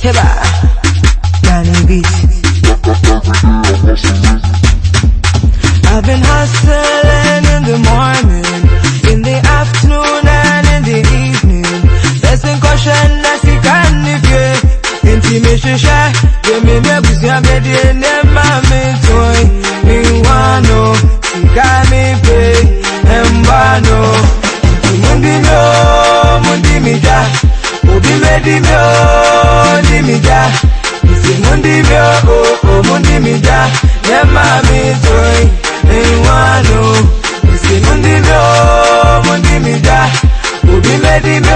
Heba. Danny Beat. I've been hustling in the morning, in the afternoon and in the evening. Blessing caution as he can you intimation shy. Give me me then mommy toy. Me wano, see got me pay, wano. Mundi no, mundi mi ja. obimedime ondimija o omundimija yemamizoi eiwanu isimundime omundimija obimedime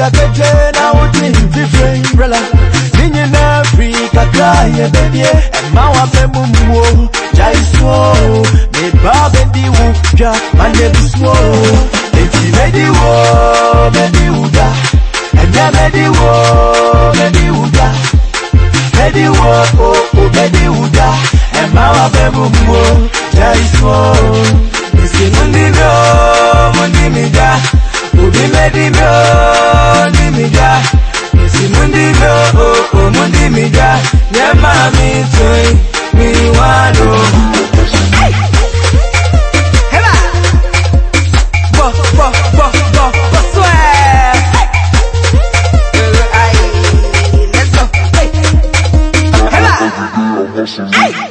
ya keje na uti vivi umbrella. Ninyi na Afrika kaye baby. Ma wa pe mumwo jaiswo me ba bendi wo ja mane buswo enti bendi wo bendi uda enya bendi wo bendi uda bendi wo o bendi uda e ma wa pe mumwo jaiswo no omundi mida nye mami miwano. Hey!